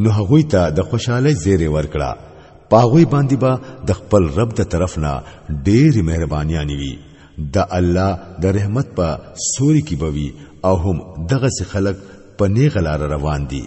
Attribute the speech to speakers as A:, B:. A: نو هغوی ته د خوشاله زیری ورکړه پاغوی باندې با د خپل رب د طرف نه ډېر مهربانيان وي د الله د رحمت په سوري کې بوي او هم دغه خلک په نیغه لار روان دي